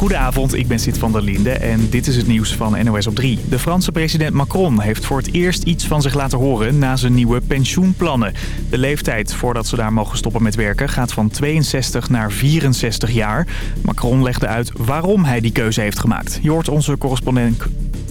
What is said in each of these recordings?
Goedenavond, ik ben Sid van der Linde en dit is het nieuws van NOS op 3. De Franse president Macron heeft voor het eerst iets van zich laten horen na zijn nieuwe pensioenplannen. De leeftijd voordat ze daar mogen stoppen met werken gaat van 62 naar 64 jaar. Macron legde uit waarom hij die keuze heeft gemaakt. Je hoort onze correspondent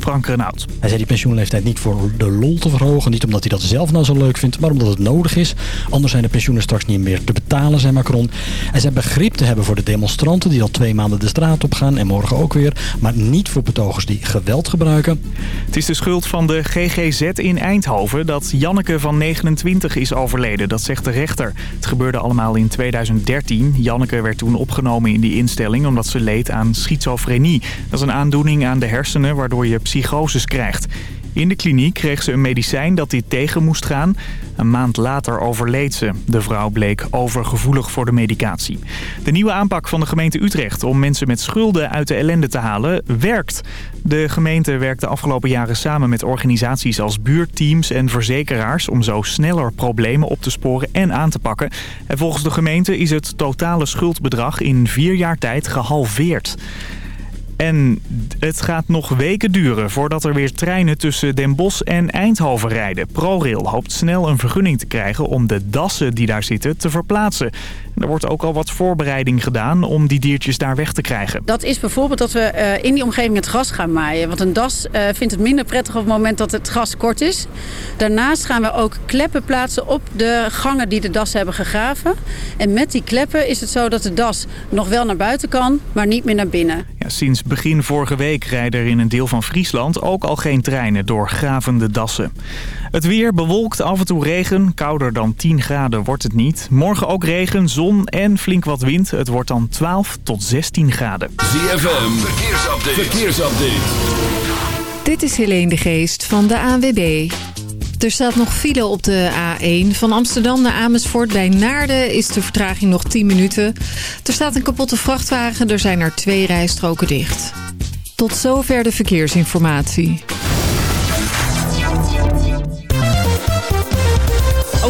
Frank Renaud. Hij zei die pensioenleeftijd niet voor de lol te verhogen. Niet omdat hij dat zelf nou zo leuk vindt, maar omdat het nodig is. Anders zijn de pensioenen straks niet meer te betalen, zei Macron. Hij zei begrip te hebben voor de demonstranten die al twee maanden de straat op gaan en morgen ook weer. Maar niet voor betogers die geweld gebruiken. Het is de schuld van de GGZ in Eindhoven dat Janneke van 29 is overleden. Dat zegt de rechter. Het gebeurde allemaal in 2013. Janneke werd toen opgenomen in die instelling omdat ze leed aan schizofrenie. Dat is een aandoening aan de hersenen waardoor je psychoses krijgt. In de kliniek kreeg ze een medicijn dat dit tegen moest gaan. Een maand later overleed ze. De vrouw bleek overgevoelig voor de medicatie. De nieuwe aanpak van de gemeente Utrecht om mensen met schulden uit de ellende te halen werkt. De gemeente werkt de afgelopen jaren samen met organisaties als buurtteams en verzekeraars... om zo sneller problemen op te sporen en aan te pakken. En volgens de gemeente is het totale schuldbedrag in vier jaar tijd gehalveerd. En het gaat nog weken duren voordat er weer treinen tussen Den Bosch en Eindhoven rijden. ProRail hoopt snel een vergunning te krijgen om de dassen die daar zitten te verplaatsen. Er wordt ook al wat voorbereiding gedaan om die diertjes daar weg te krijgen. Dat is bijvoorbeeld dat we uh, in die omgeving het gras gaan maaien. Want een das uh, vindt het minder prettig op het moment dat het gras kort is. Daarnaast gaan we ook kleppen plaatsen op de gangen die de das hebben gegraven. En met die kleppen is het zo dat de das nog wel naar buiten kan, maar niet meer naar binnen. Ja, sinds begin vorige week rijden er in een deel van Friesland ook al geen treinen door gravende dassen. Het weer bewolkt, af en toe regen. Kouder dan 10 graden wordt het niet. Morgen ook regen, zon en flink wat wind. Het wordt dan 12 tot 16 graden. ZFM, verkeersupdate. verkeersupdate. Dit is Helene de Geest van de ANWB. Er staat nog file op de A1. Van Amsterdam naar Amersfoort bij Naarden is de vertraging nog 10 minuten. Er staat een kapotte vrachtwagen. Er zijn er twee rijstroken dicht. Tot zover de verkeersinformatie.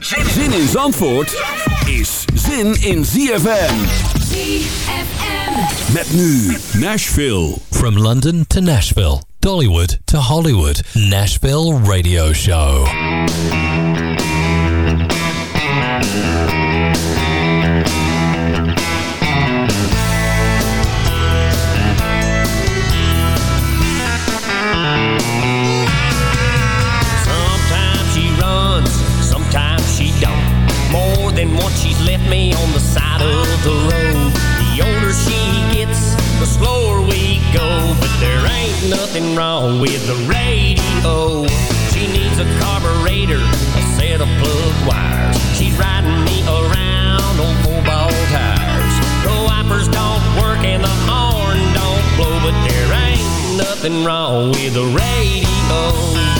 Zin in Zandvoort is zin in ZFM. ZFM. Met nu Nashville. From London to Nashville, Dollywood to Hollywood, Nashville Radio Show. Me on the side of the road. The older she gets, the slower we go. But there ain't nothing wrong with the radio. She needs a carburetor, a set of plug wires. She's riding me around on four ball tires. The wipers don't work and the horn don't blow. But there ain't nothing wrong with the radio.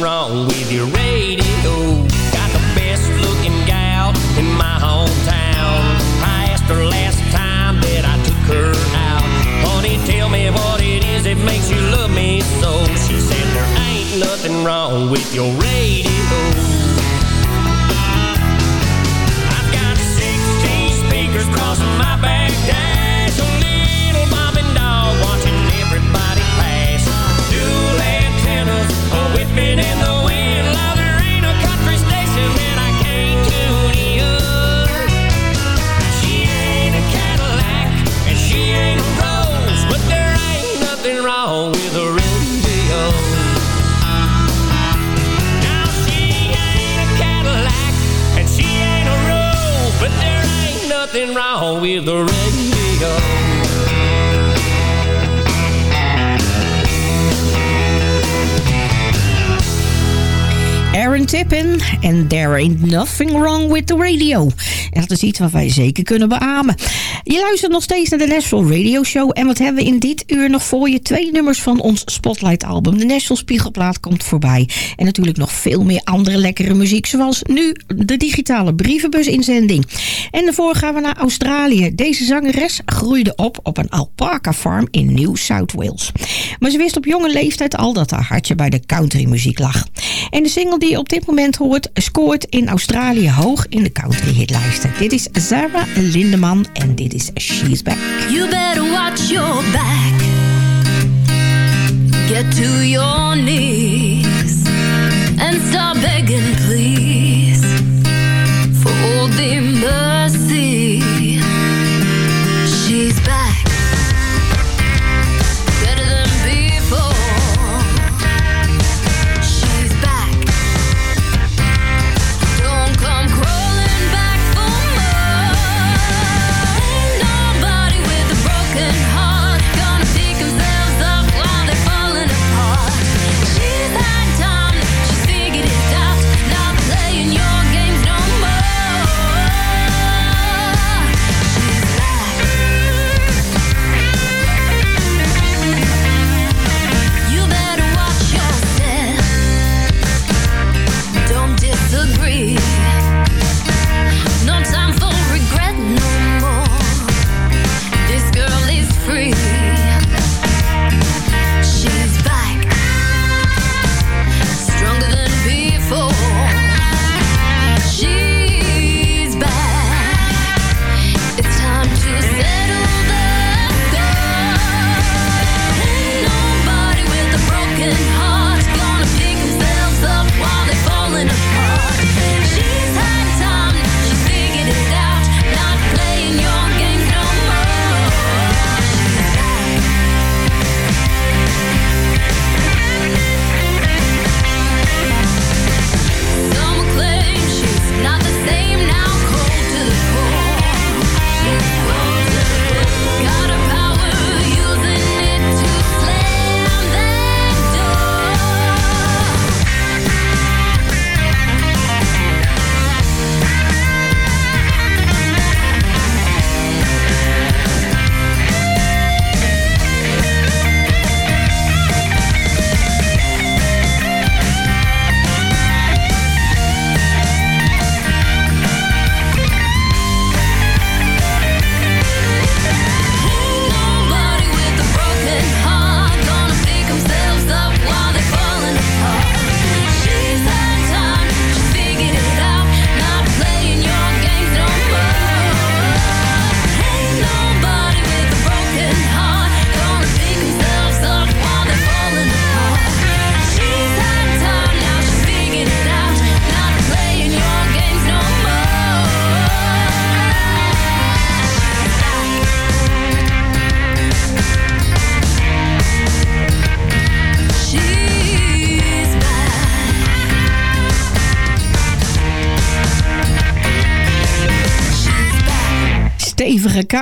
Wrong with your radio. Got the best looking gal in my hometown. I asked her last time that I took her out. Honey, tell me what it is that makes you love me so. She said there ain't nothing wrong with your radio. With the radio. Aaron Tippin en There Ain't Nothing Wrong With The Radio. En dat is iets wat wij zeker kunnen beamen. Je luistert nog steeds naar de Nashville Radio Show. En wat hebben we in dit uur nog voor je? Twee nummers van ons Spotlight album. De Nashville Spiegelplaat komt voorbij. En natuurlijk nog veel meer andere lekkere muziek. Zoals nu de digitale brievenbus-inzending. En daarvoor gaan we naar Australië. Deze zangeres groeide op op een alpaca farm in New South Wales. Maar ze wist op jonge leeftijd al dat haar hartje bij de countrymuziek lag. En de single die je op dit moment hoort... scoort in Australië hoog in de country hitlijsten. Dit is Sarah Lindeman en dit is She's Back. You better watch your back. Get to your knees and stop begging, please, for the mercy.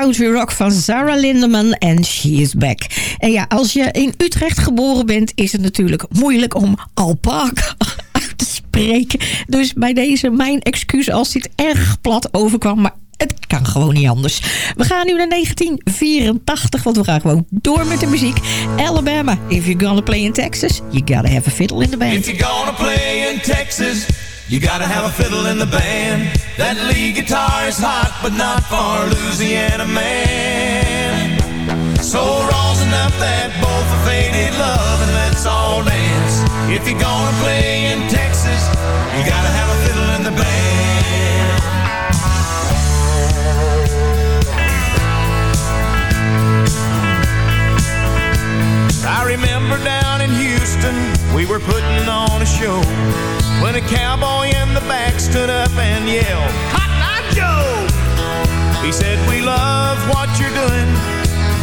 Country rock van Sarah Lindeman en She Is Back. En ja, als je in Utrecht geboren bent... is het natuurlijk moeilijk om alpaca uit te spreken. Dus bij deze mijn excuus als dit erg plat overkwam... maar het kan gewoon niet anders. We gaan nu naar 1984, want we gaan gewoon door met de muziek. Alabama, if you're gonna play in Texas... you gotta have a fiddle in the band. If you're gonna play in Texas, you gotta have a fiddle in the band. That lead guitar is hot, but not for Louisiana man. So rosin up that bowl for faded love and let's all dance. If you're gonna play in Texas, you gotta have a fiddle in the band. I remember down in Houston, we were putting on a show when a cowboy in the back stood up and yelled, Cotton Eye Joe! He said, We love what you're doing,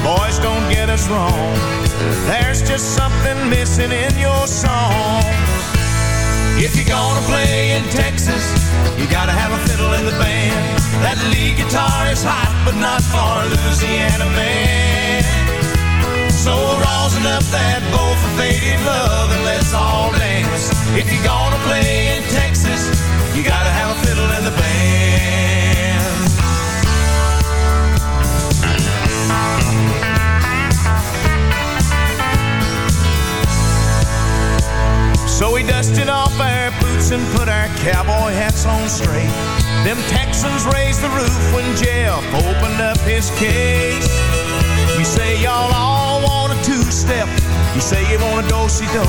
boys, don't get us wrong. There's just something missing in your song. If you're gonna play in Texas, you gotta have a fiddle in the band. That lead guitar is hot, but not for Louisiana man. So rosin up that bowl for faded love and let's all dance. If you're gonna play in Texas, you gotta have a fiddle in the band. So we dusted off our boots and put our cowboy hats on straight. Them Texans raised the roof when Jeff opened up his case. You say y'all all want a two-step. You say you want a do-si-do.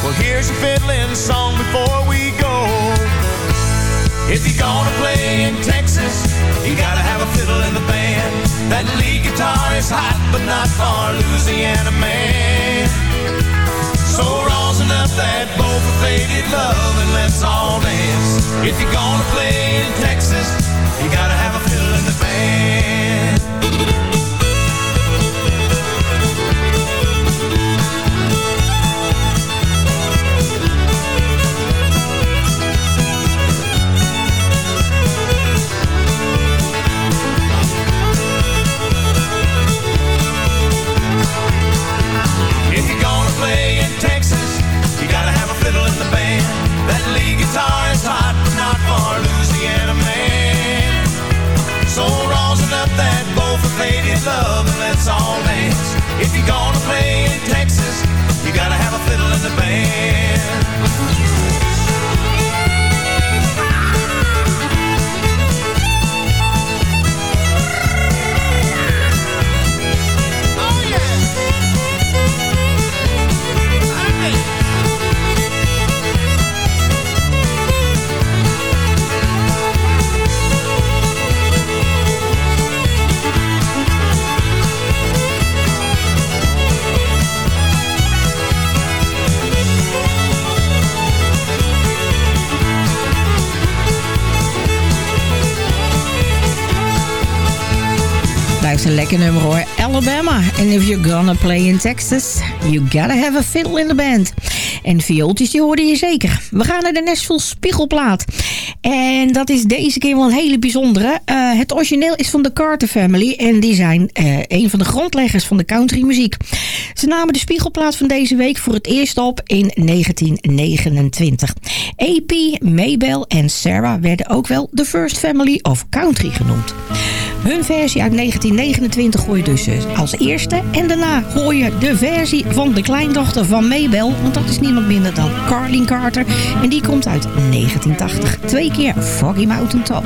Well, here's a fiddling song before we go. If you're gonna play in Texas, you gotta have a fiddle in the band. That lead guitar is hot, but not for Louisiana man. So rosin up that bowl for faded love and let's all dance. If you're gonna play in Texas, you gotta love and let's all dance. If you're gonna play in Texas, you gotta have a fiddle in the band. Een lekker nummer hoor. Alabama. And if you're gonna play in Texas, you gotta have a fiddle in the band. En viooltjes, die hoorde je zeker. We gaan naar de Nashville Spiegelplaat. En dat is deze keer wel een hele bijzondere. Eh, het origineel is van de Carter Family. En die zijn eh, een van de grondleggers van de countrymuziek. Ze namen de Spiegelplaat van deze week voor het eerst op in 1929. AP, Maybell en Sarah werden ook wel de First Family of Country genoemd. Hun versie uit 1929 hoor je dus eh, als eerste. En daarna hoor je de versie van de kleindochter van Maybell. Want dat is niemand minder dan Carlene Carter. En die komt uit 1980. Twee keer Foggy Mountain Top.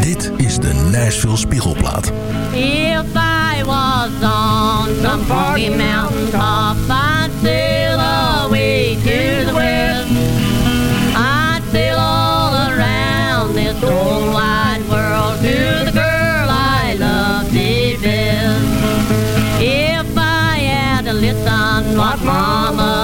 Dit is de Nashville Spiegelplaat. If I was on some foggy mountain top, I'd sail away to the west. I'd sail all around this whole wide world to the girl I loved the best. If I had to listen what Mama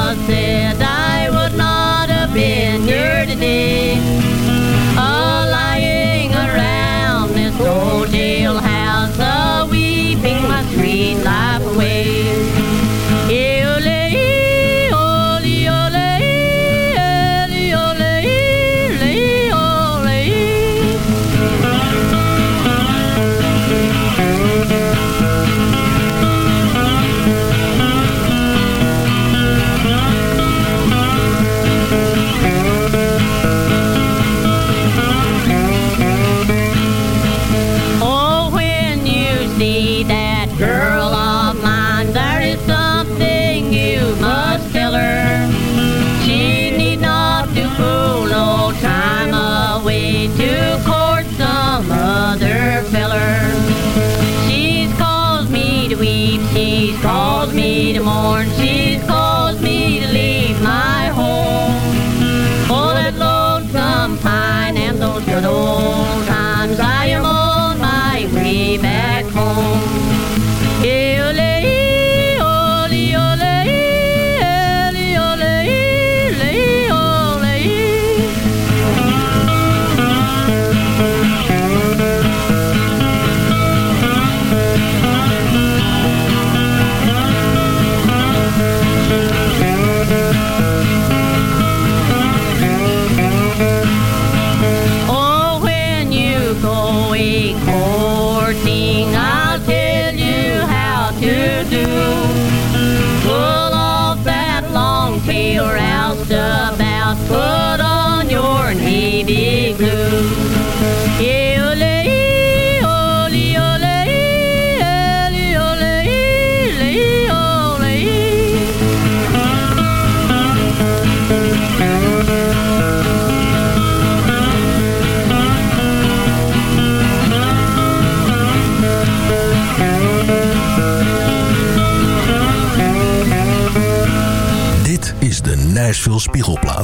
veel spiegelplaat.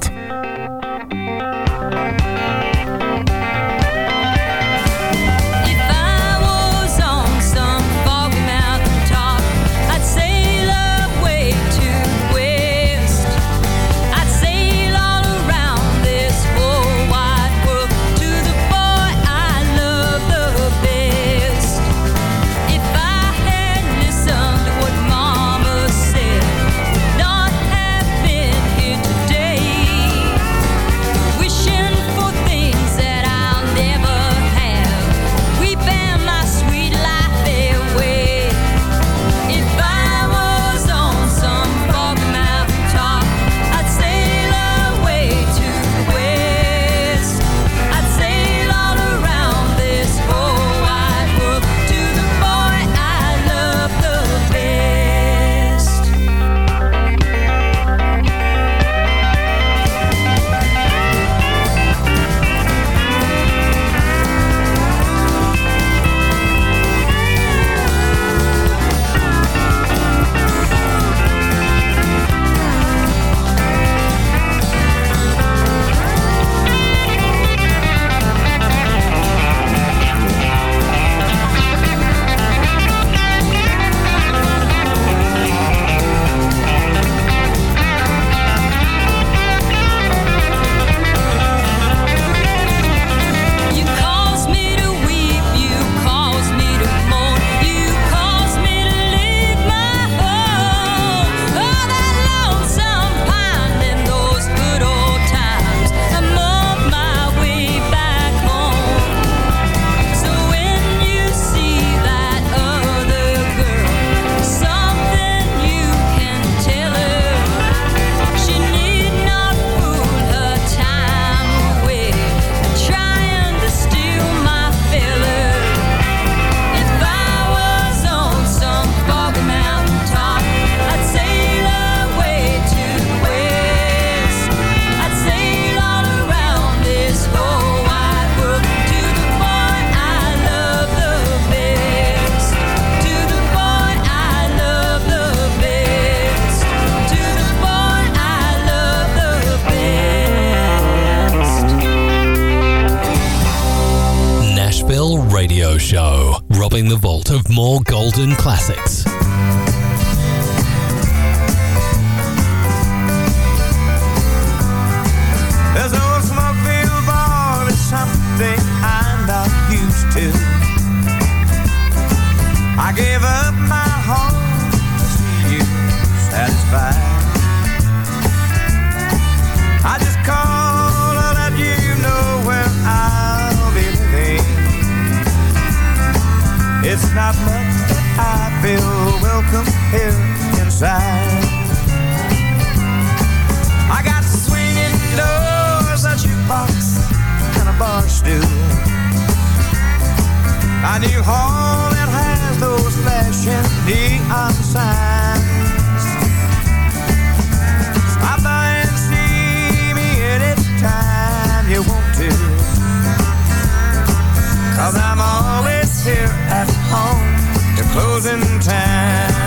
Show, robbing the vault of more golden classics. here inside. I got swinging doors, a jukebox, and a bar stool. A new hall that has those flashing neon signs. Stop by and see me anytime you want to. i I'm always here at home, you're closing time.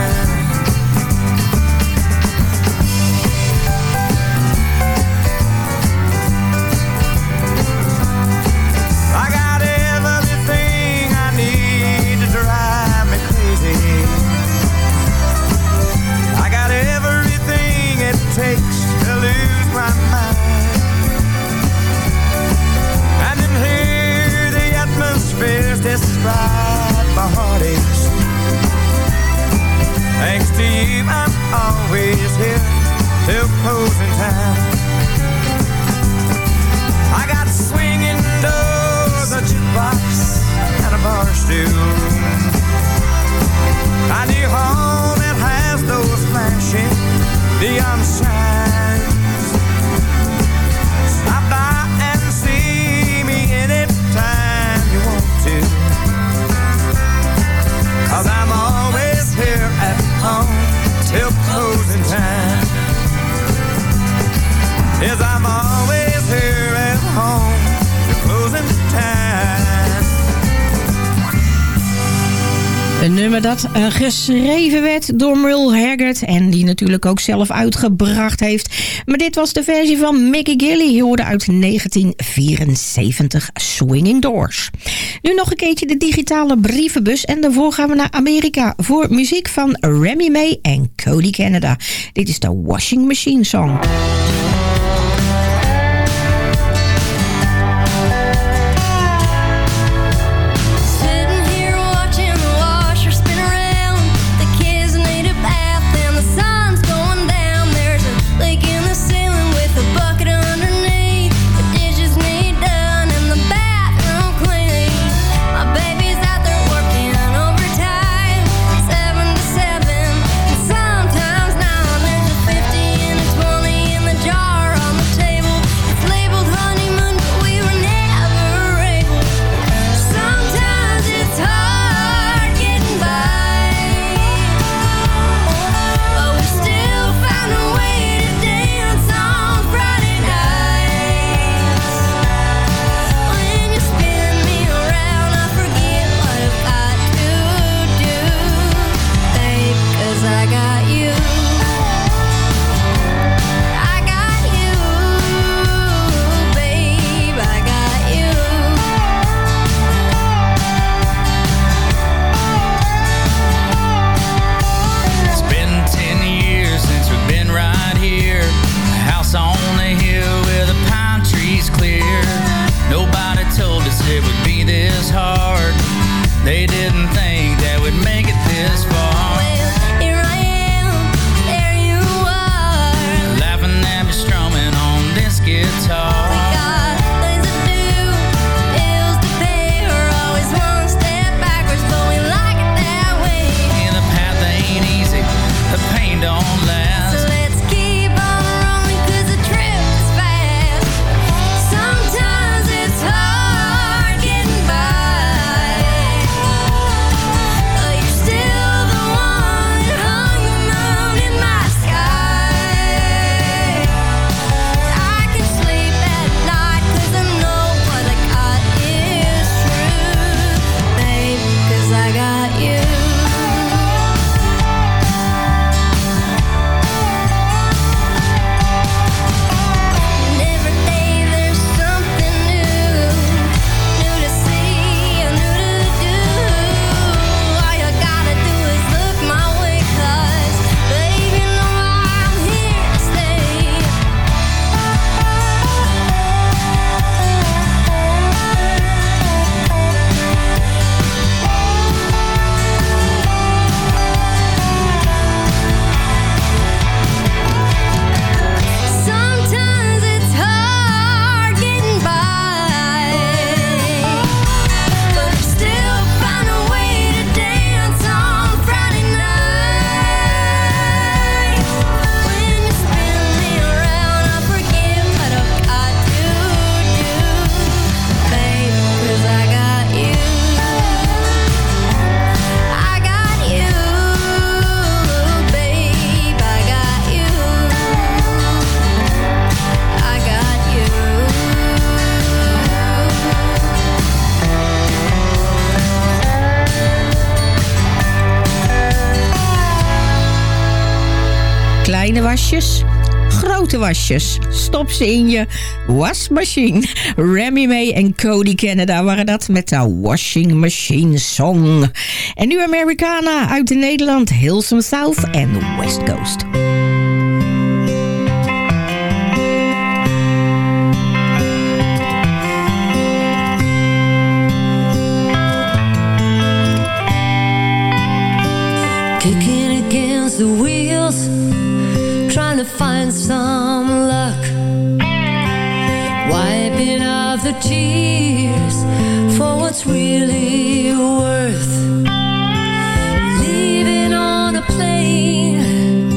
pride, my heartaches. Thanks to you, I'm always here till closing time. I got swinging doors, a jukebox, and a bar stool dat eh, geschreven werd door Merle Haggard. En die natuurlijk ook zelf uitgebracht heeft. Maar dit was de versie van Mickey Gilly. Je hoorde uit 1974 Swinging Doors. Nu nog een keertje de digitale brievenbus. En daarvoor gaan we naar Amerika voor muziek van Remy May en Cody Canada. Dit is de Washing Machine Song. grote wasjes. Stop ze in je wasmachine. Remy May en Cody Canada waren dat met de Washing Machine Song. En nu Americana uit Nederland, Hilsum South en West Coast. Kicking against the wheels trying to find some luck. Wiping out the tears For what's really worth. Leaving on a plane.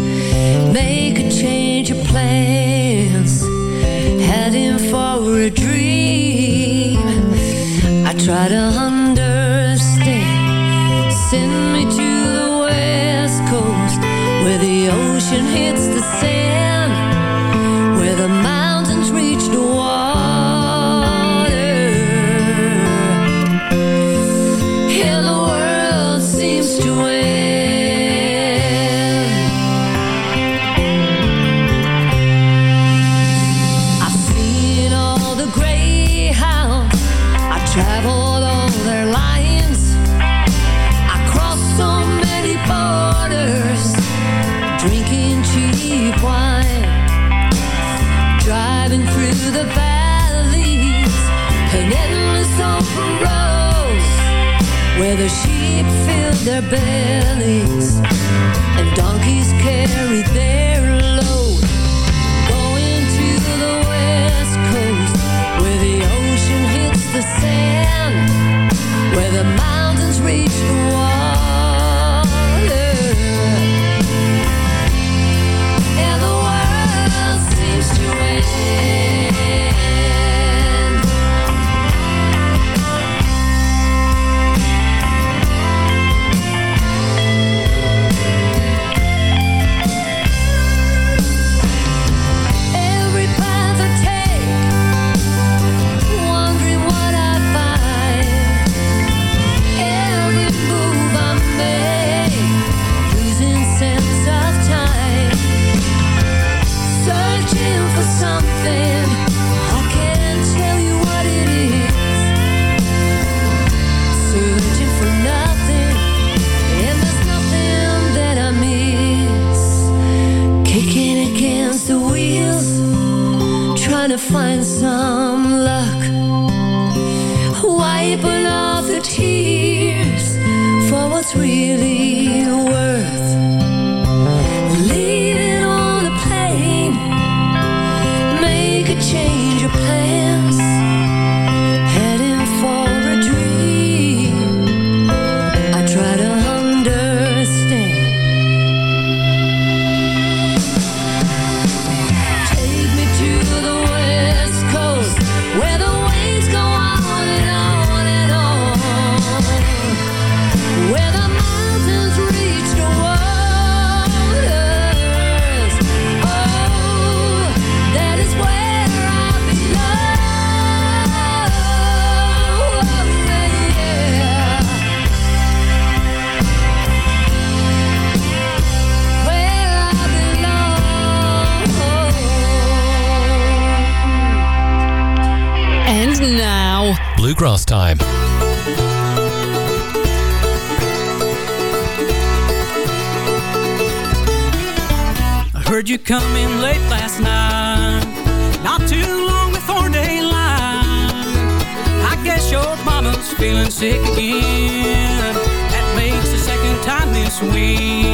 Make a change of plans. Heading for a dream. I try to traveled all their lines. I crossed so many borders. Drinking cheap wine. Driving through the valleys. An endless open road Where the sheep filled their bellies. And donkeys carried their where the mountains reach the water find some luck. Wiping off the tears For what's really sweet.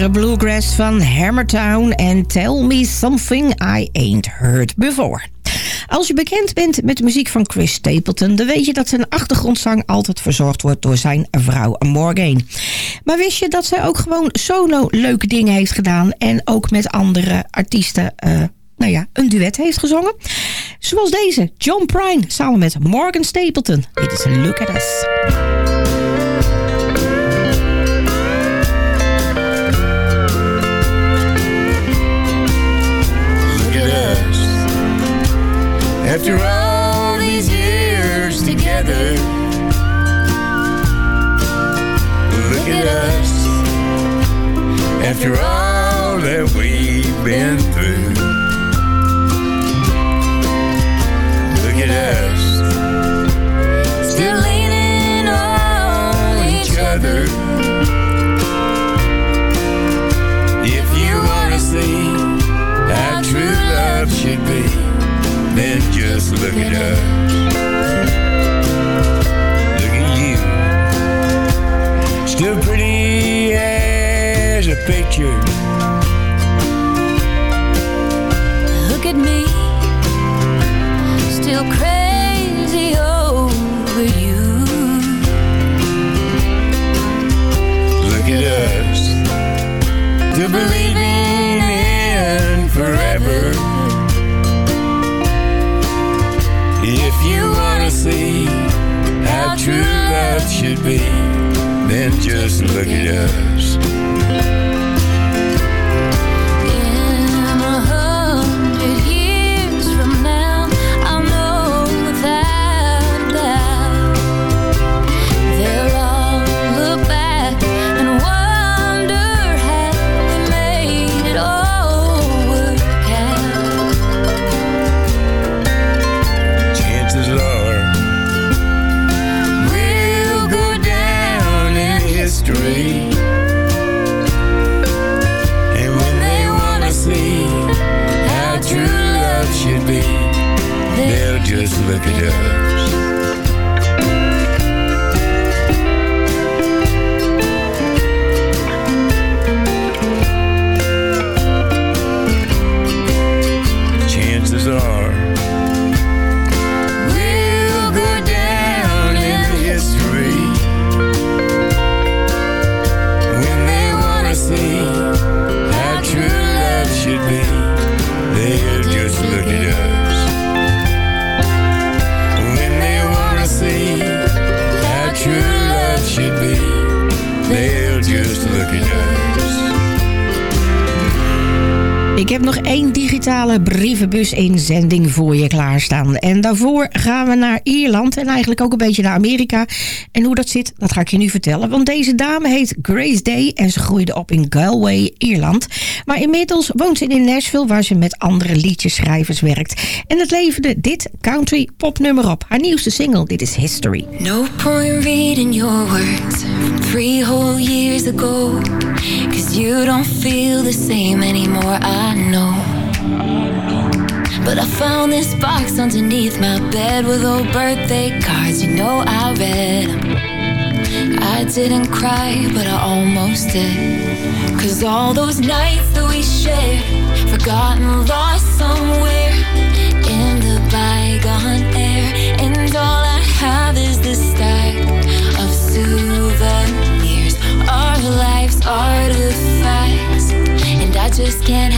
Lekkere bluegrass van Hammertown en Tell Me Something I Ain't Heard Before. Als je bekend bent met de muziek van Chris Stapleton... dan weet je dat zijn achtergrondzang altijd verzorgd wordt door zijn vrouw Morgan. Maar wist je dat zij ook gewoon solo leuke dingen heeft gedaan... en ook met andere artiesten... eh, nou ja, een duet heeft gezongen. Zoals deze, John Prine, samen met Morgan Stapleton. Dit is Look at Us. After all these years together. Look at us. After all that we've been look at us. Look at you. Still pretty as a picture. Look at me, still crazy see how true love should be, then just look at us. Digitale brievenbus-inzending voor je klaarstaan. En daarvoor gaan we naar Ierland en eigenlijk ook een beetje naar Amerika. En hoe dat zit, dat ga ik je nu vertellen. Want deze dame heet Grace Day en ze groeide op in Galway, Ierland. Maar inmiddels woont ze in Nashville waar ze met andere liedjeschrijvers werkt. En het leverde dit country popnummer op. Haar nieuwste single, dit is History. No point reading your words from three whole years ago. Cause you don't feel the same anymore, I know. But I found this box underneath my bed with old birthday cards. You know I read 'em. I didn't cry, but I almost did. Cause all those nights that we shared, forgotten, lost somewhere in the bygone air. And all I have is this stack of souvenirs, our life's artifacts. And I just can't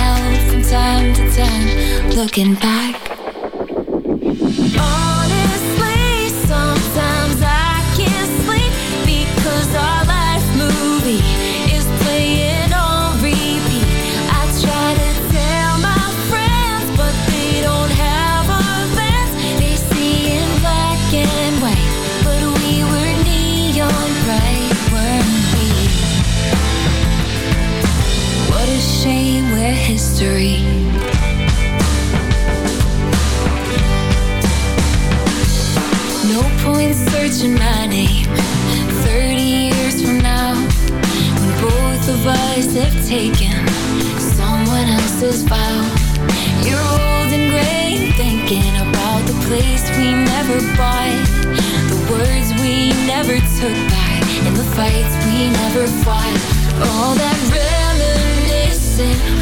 looking back. someone else's vow. You're old and gray thinking about the place we never bought, the words we never took back, and the fights we never fought. All that reminiscing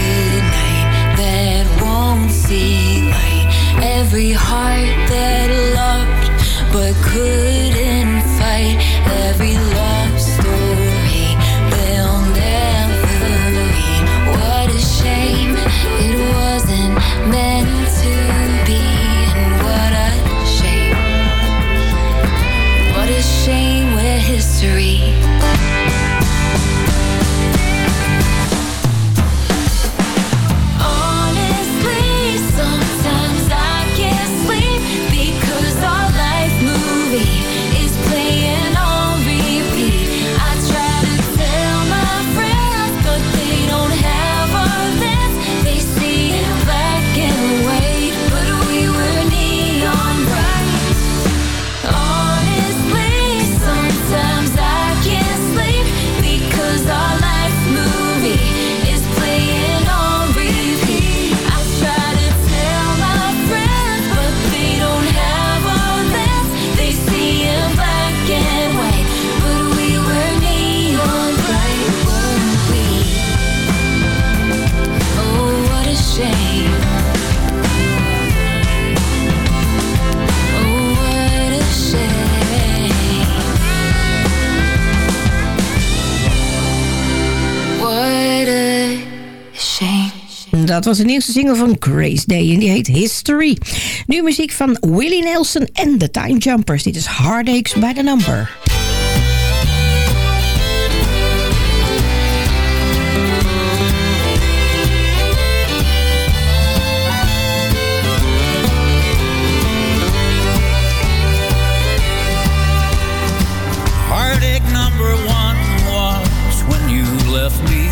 see light. Every heart that loved but could. Dat was de eerste single van Grace Day en die heet History. Nu muziek van Willie Nelson en The Time Jumpers. Dit is Heartaches by the Number. Heartache number one was when you left me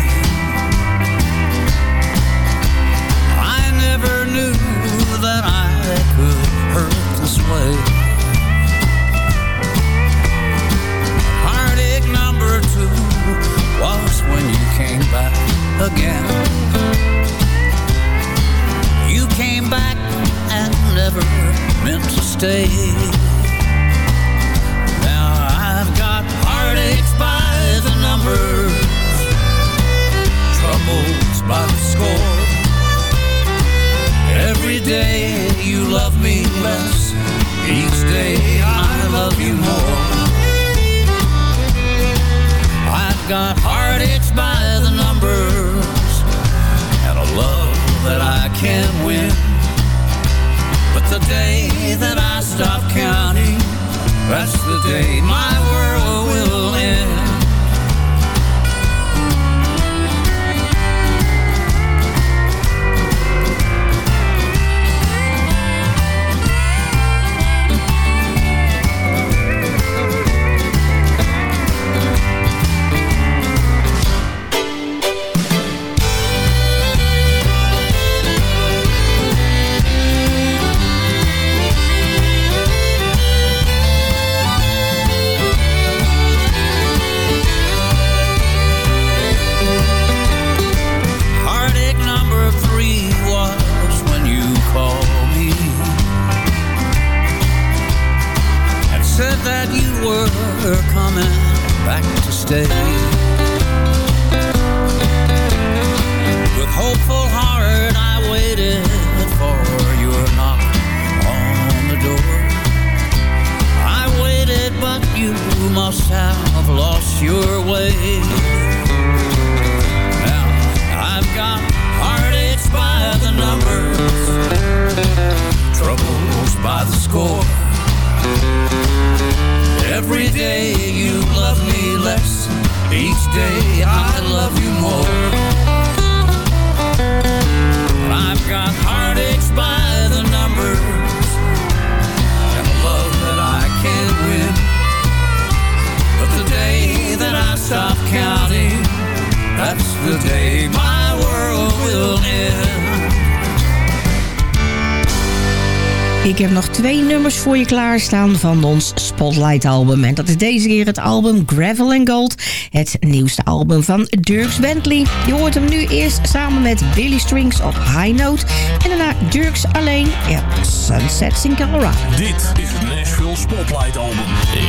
nummers voor je klaarstaan van ons Spotlight album. En dat is deze keer het album Gravel and Gold. Het nieuwste album van Dirks Bentley. Je hoort hem nu eerst samen met Billy Strings op High Note. En daarna Dirks alleen op Sunsets in Colorado. Dit is het Nashville Spotlight album.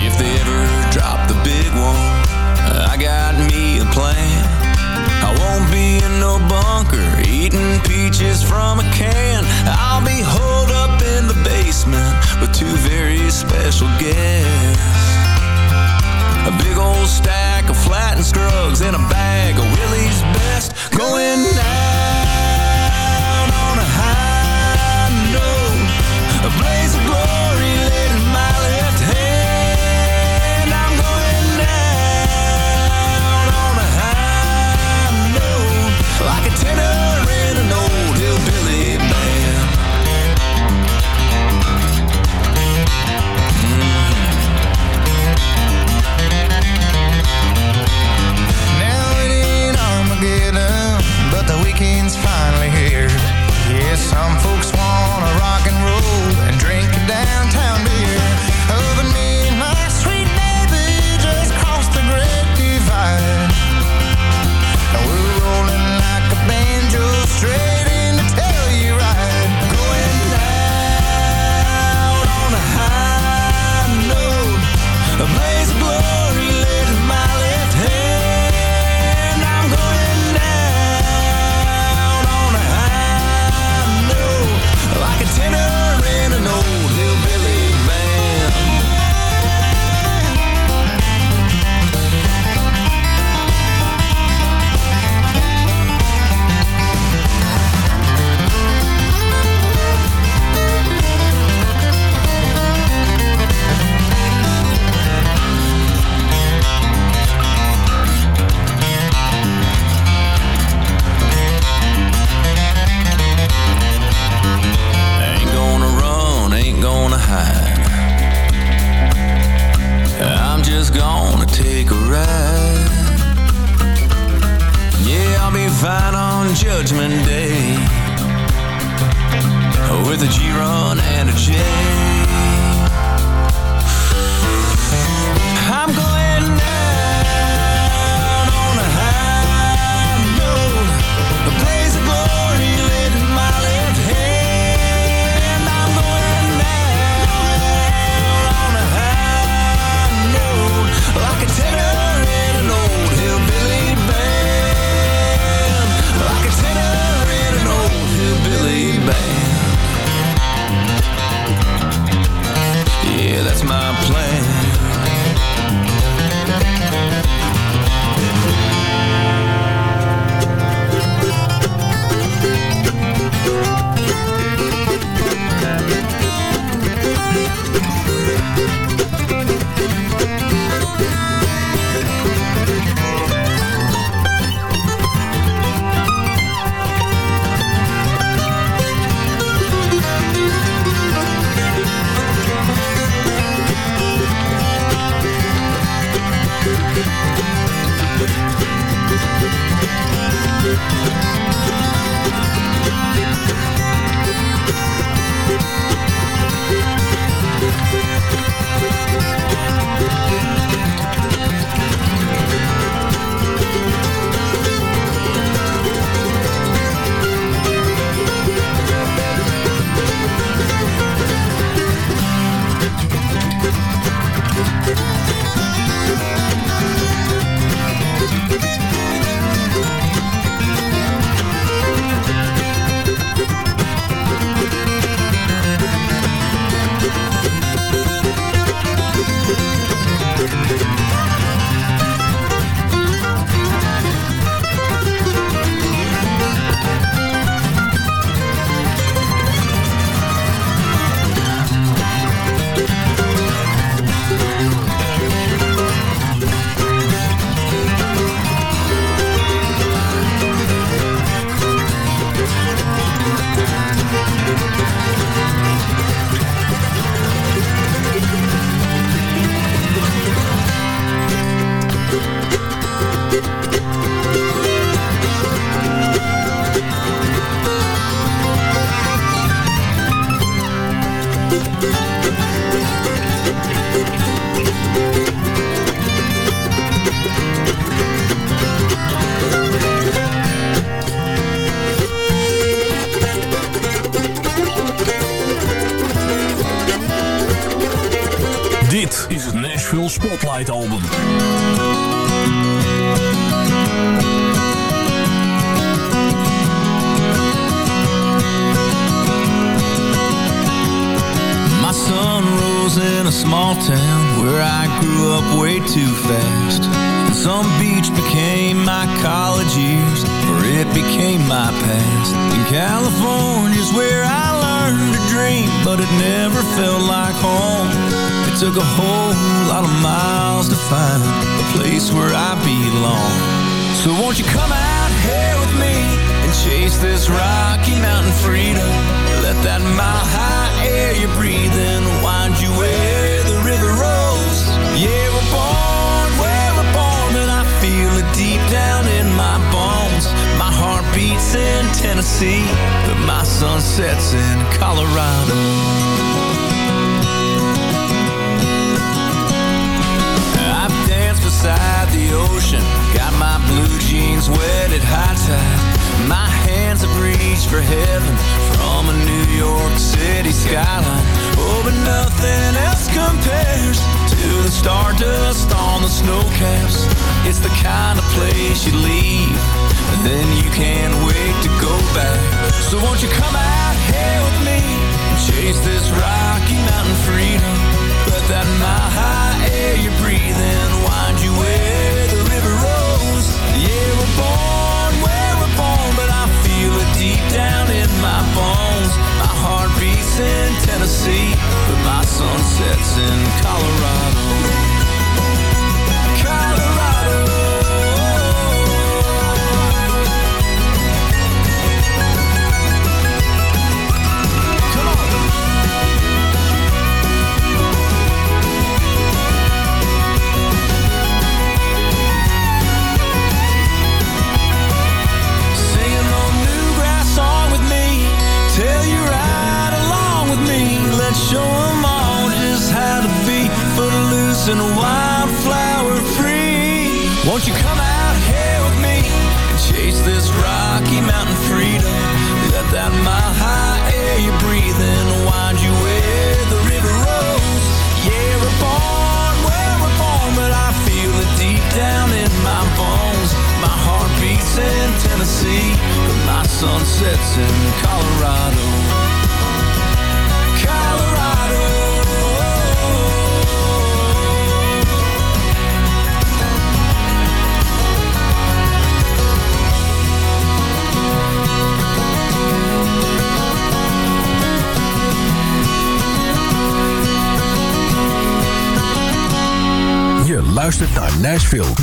If they ever drop the big one, I got me a plan. I won't be in no bunker, eating peaches from a can. I'll be holed up in basement with two very special guests. A big old stack of Flatt and Scruggs and a bag of Willie's best. Going down on a high note, a Yeah, that's my plan. Spotlight Album. My sun rose in a small town where I grew up way too fast. Some beach became my college years, or it became my past. And California's where I learned to dream, but it never felt like home. It took a whole lot of miles to find a place where I belong. So won't you come out here with me and chase this Rocky Mountain freedom? Let that mile high air you breathe in wind you where the river rolls. Yeah, we're born where we're born, but I feel it deep down in my bones. My heart beats in Tennessee, but my sun sets in Colorado. Ocean, got my blue jeans wet at high tide. My hands have reached for heaven from a New York City skyline. Oh, but nothing else compares to the stardust on the snow caps. It's the kind of place you leave, and then you can't wait to go back. So won't you come out here with me and chase this Rocky Mountain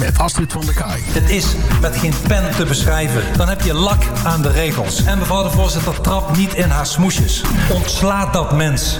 met Astrid van der Kaai. Het is met geen pen te beschrijven. Dan heb je lak aan de regels. En mevrouw de voorzitter trapt niet in haar smoesjes. Ontslaat dat mens.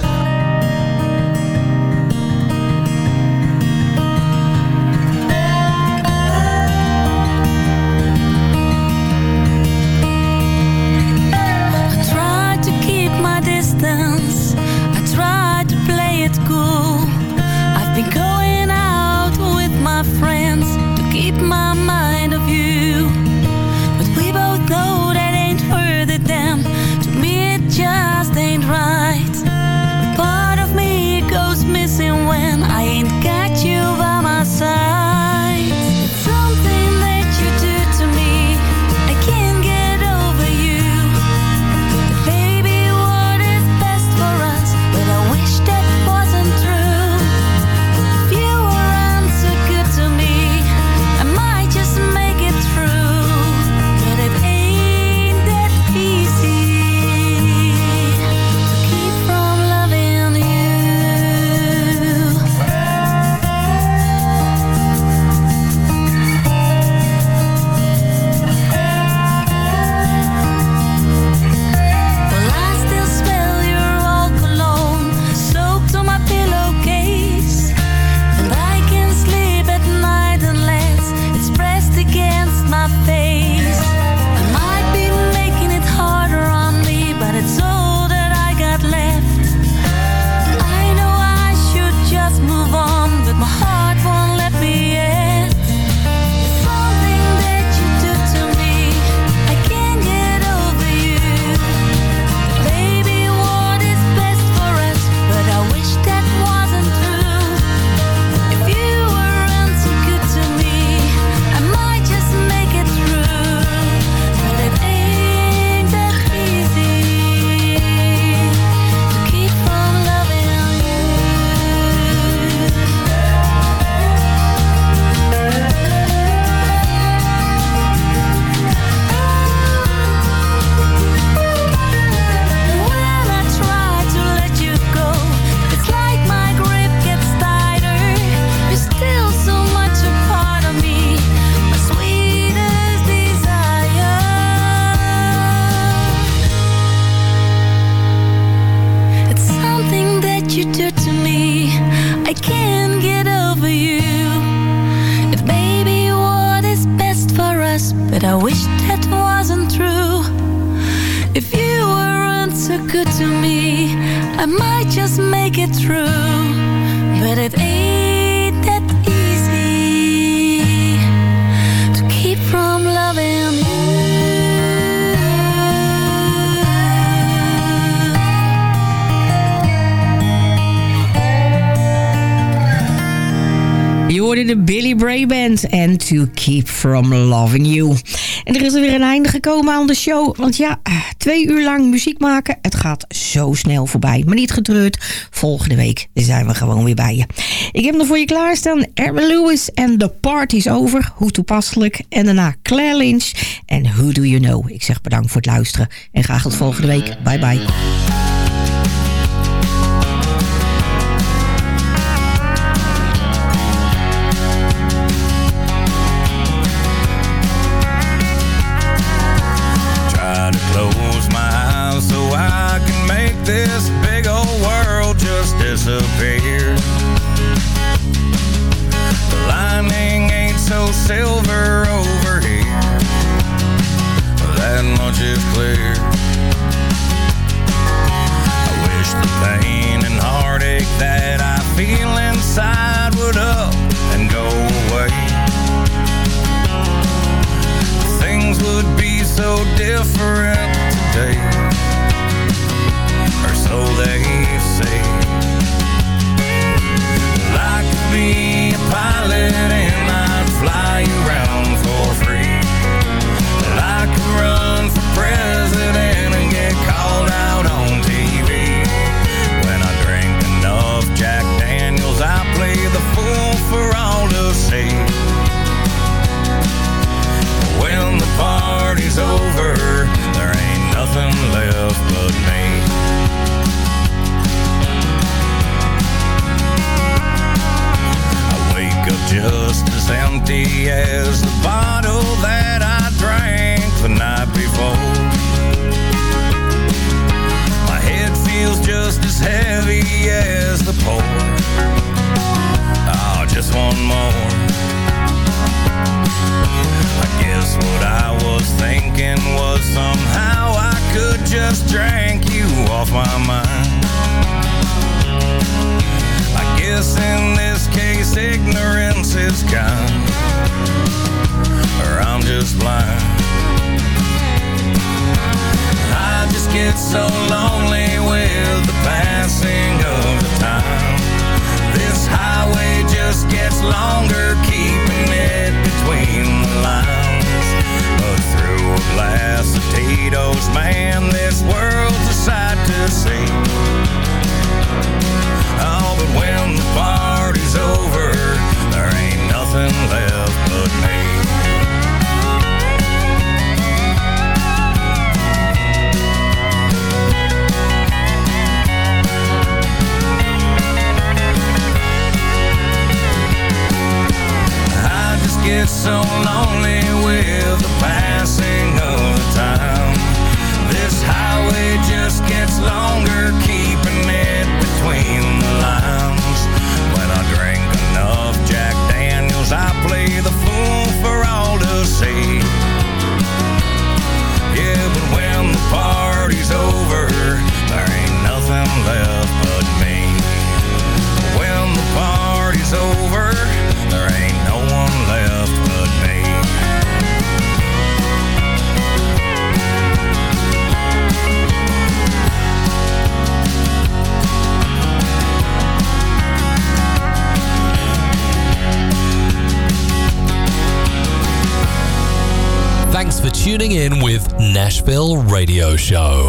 Bray Band en To Keep From Loving You. En er is er weer een einde gekomen aan de show. Want ja, eh, twee uur lang muziek maken, het gaat zo snel voorbij. Maar niet getreurd, volgende week zijn we gewoon weer bij je. Ik heb nog voor je klaarstaan Erwin Lewis en The Party's Over. Hoe toepasselijk. En daarna Claire Lynch en Who Do You Know. Ik zeg bedankt voor het luisteren en graag tot volgende week. Bye bye. clear Bill Radio Show.